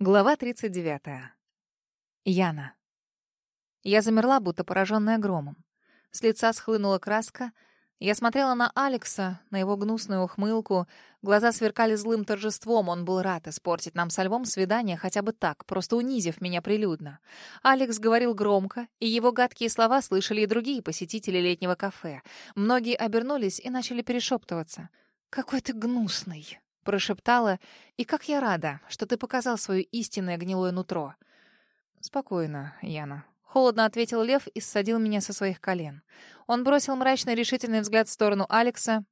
Глава 39. Яна. Я замерла, будто пораженная громом. С лица схлынула краска. Я смотрела на Алекса, на его гнусную ухмылку. Глаза сверкали злым торжеством. Он был рад испортить нам со львом свидание хотя бы так, просто унизив меня прилюдно. Алекс говорил громко, и его гадкие слова слышали и другие посетители летнего кафе. Многие обернулись и начали перешептываться. «Какой ты гнусный!» прошептала, и как я рада, что ты показал свое истинное гнилое нутро. Спокойно, Яна. Холодно ответил Лев и ссадил меня со своих колен. Он бросил мрачный решительный взгляд в сторону Алекса.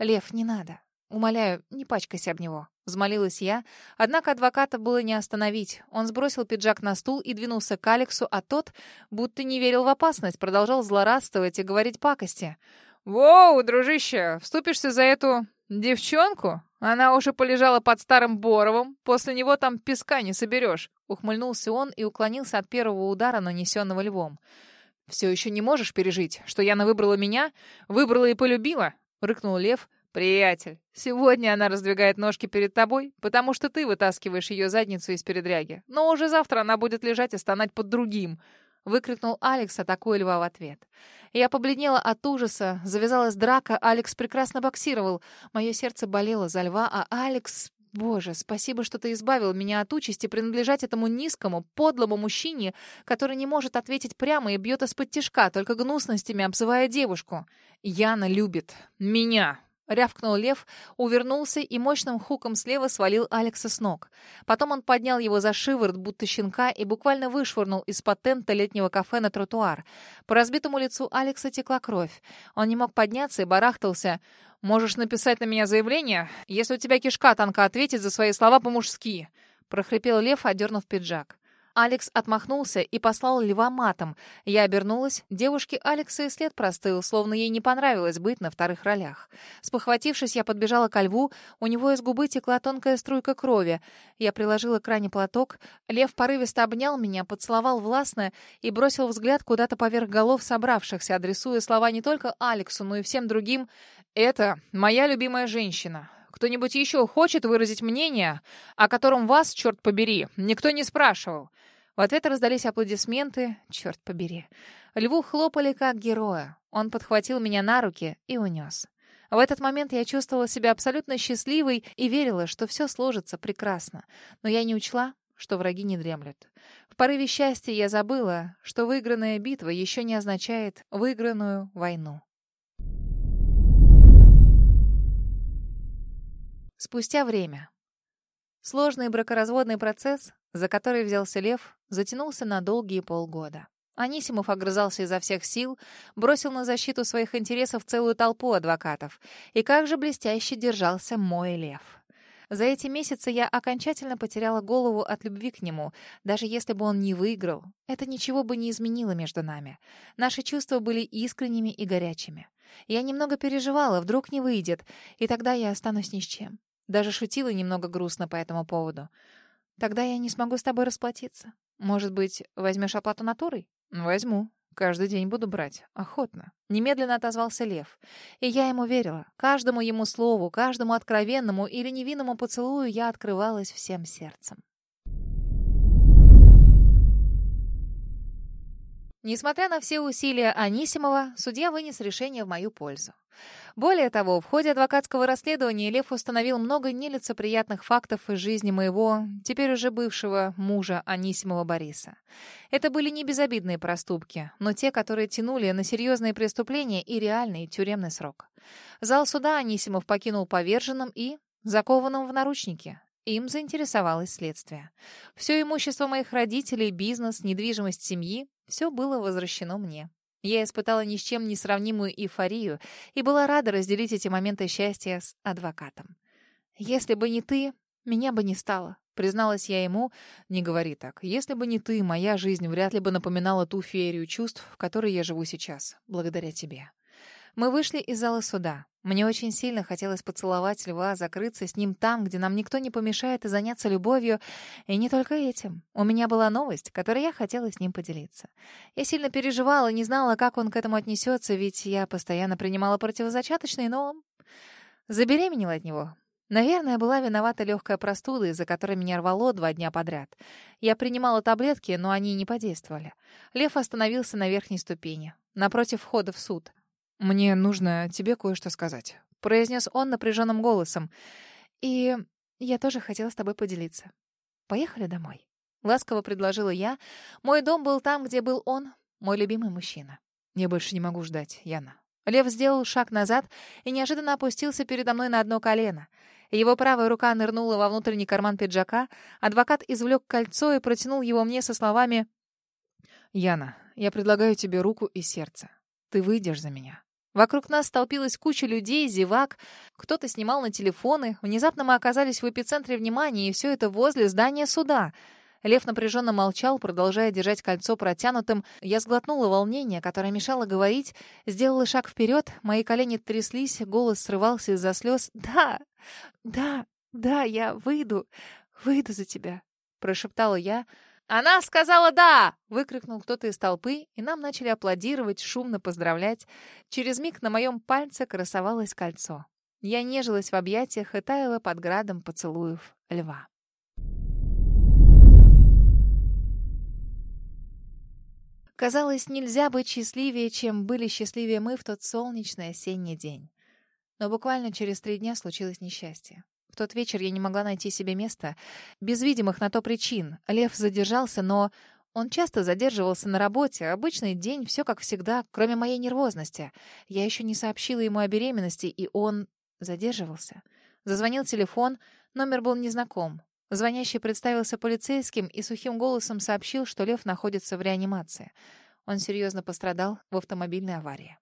«Лев, не надо. Умоляю, не пачкайся об него», — взмолилась я. Однако адвоката было не остановить. Он сбросил пиджак на стул и двинулся к Алексу, а тот, будто не верил в опасность, продолжал злорадствовать и говорить пакости. «Воу, дружище, вступишься за эту «Девчонку? Она уже полежала под старым Боровым. После него там песка не соберешь». Ухмыльнулся он и уклонился от первого удара, нанесенного львом. «Все еще не можешь пережить, что Яна выбрала меня? Выбрала и полюбила?» — рыкнул лев. «Приятель, сегодня она раздвигает ножки перед тобой, потому что ты вытаскиваешь ее задницу из передряги. Но уже завтра она будет лежать и стонать под другим» выкрикнул Алекс, атакуя Льва в ответ. Я побледнела от ужаса, завязалась драка, Алекс прекрасно боксировал. Мое сердце болело за Льва, а Алекс... Боже, спасибо, что ты избавил меня от участи принадлежать этому низкому, подлому мужчине, который не может ответить прямо и бьет из-под тишка, только гнусностями обзывая девушку. Яна любит меня. Рявкнул лев, увернулся и мощным хуком слева свалил Алекса с ног. Потом он поднял его за шиворот, будто щенка, и буквально вышвырнул из патента летнего кафе на тротуар. По разбитому лицу Алекса текла кровь. Он не мог подняться и барахтался. «Можешь написать на меня заявление, если у тебя кишка тонка ответить за свои слова по-мужски», — прохрипел лев, одернув пиджак. Алекс отмахнулся и послал льва матом. Я обернулась. Девушке Алекса и след простыл, словно ей не понравилось быть на вторых ролях. Спохватившись, я подбежала ко льву. У него из губы текла тонкая струйка крови. Я приложила к ране платок. Лев порывисто обнял меня, поцеловал властно и бросил взгляд куда-то поверх голов собравшихся, адресуя слова не только Алексу, но и всем другим. «Это моя любимая женщина. Кто-нибудь еще хочет выразить мнение, о котором вас, черт побери, никто не спрашивал? В ответ раздались аплодисменты. Черт побери. Льву хлопали как героя. Он подхватил меня на руки и унес. В этот момент я чувствовала себя абсолютно счастливой и верила, что все сложится прекрасно. Но я не учла, что враги не дремлют. В порыве счастья я забыла, что выигранная битва еще не означает выигранную войну. Спустя время. Сложный бракоразводный процесс, за который взялся лев, затянулся на долгие полгода. Анисимов огрызался изо всех сил, бросил на защиту своих интересов целую толпу адвокатов. И как же блестяще держался мой лев. За эти месяцы я окончательно потеряла голову от любви к нему. Даже если бы он не выиграл, это ничего бы не изменило между нами. Наши чувства были искренними и горячими. Я немного переживала, вдруг не выйдет, и тогда я останусь ни с чем. Даже шутила немного грустно по этому поводу. «Тогда я не смогу с тобой расплатиться. Может быть, возьмешь оплату натурой?» «Возьму. Каждый день буду брать. Охотно». Немедленно отозвался Лев. И я ему верила. Каждому ему слову, каждому откровенному или невинному поцелую я открывалась всем сердцем. Несмотря на все усилия Анисимова, судья вынес решение в мою пользу. Более того, в ходе адвокатского расследования Лев установил много нелицеприятных фактов из жизни моего, теперь уже бывшего мужа Анисимова Бориса. Это были не безобидные проступки, но те, которые тянули на серьезные преступления и реальный тюремный срок. Зал суда Анисимов покинул поверженным и закованным в наручники, им заинтересовалось следствие. Все имущество моих родителей, бизнес, недвижимость семьи все было возвращено мне. Я испытала ни с чем не сравнимую эйфорию и была рада разделить эти моменты счастья с адвокатом. «Если бы не ты, меня бы не стало», — призналась я ему. «Не говори так. Если бы не ты, моя жизнь вряд ли бы напоминала ту феерию чувств, в которой я живу сейчас, благодаря тебе». Мы вышли из зала суда. Мне очень сильно хотелось поцеловать льва, закрыться с ним там, где нам никто не помешает, и заняться любовью. И не только этим. У меня была новость, которой я хотела с ним поделиться. Я сильно переживала, не знала, как он к этому отнесется, ведь я постоянно принимала противозачаточные, но... Забеременела от него. Наверное, была виновата легкая простуда, из-за которой меня рвало два дня подряд. Я принимала таблетки, но они не «Мне нужно тебе кое-что сказать», — произнес он напряженным голосом. «И я тоже хотела с тобой поделиться. Поехали домой». Ласково предложила я. Мой дом был там, где был он, мой любимый мужчина. Я больше не могу ждать, Яна. Лев сделал шаг назад и неожиданно опустился передо мной на одно колено. Его правая рука нырнула во внутренний карман пиджака. Адвокат извлек кольцо и протянул его мне со словами «Яна, я предлагаю тебе руку и сердце. Ты выйдешь за меня. Вокруг нас столпилась куча людей, зевак. Кто-то снимал на телефоны. Внезапно мы оказались в эпицентре внимания, и все это возле здания суда — Лев напряженно молчал, продолжая держать кольцо протянутым. Я сглотнула волнение, которое мешало говорить, сделала шаг вперед, мои колени тряслись, голос срывался из-за слез. «Да, да, да, я выйду, выйду за тебя», — прошептала я. «Она сказала «да!» — выкрикнул кто-то из толпы, и нам начали аплодировать, шумно поздравлять. Через миг на моем пальце красовалось кольцо. Я нежилась в объятиях и таяла под градом поцелуев льва. Казалось, нельзя быть счастливее, чем были счастливее мы в тот солнечный осенний день. Но буквально через три дня случилось несчастье. В тот вечер я не могла найти себе места. Без видимых на то причин. Лев задержался, но он часто задерживался на работе, обычный день, все как всегда, кроме моей нервозности. Я еще не сообщила ему о беременности, и он задерживался. Зазвонил телефон, номер был незнаком. Звонящий представился полицейским и сухим голосом сообщил, что Лев находится в реанимации. Он серьезно пострадал в автомобильной аварии.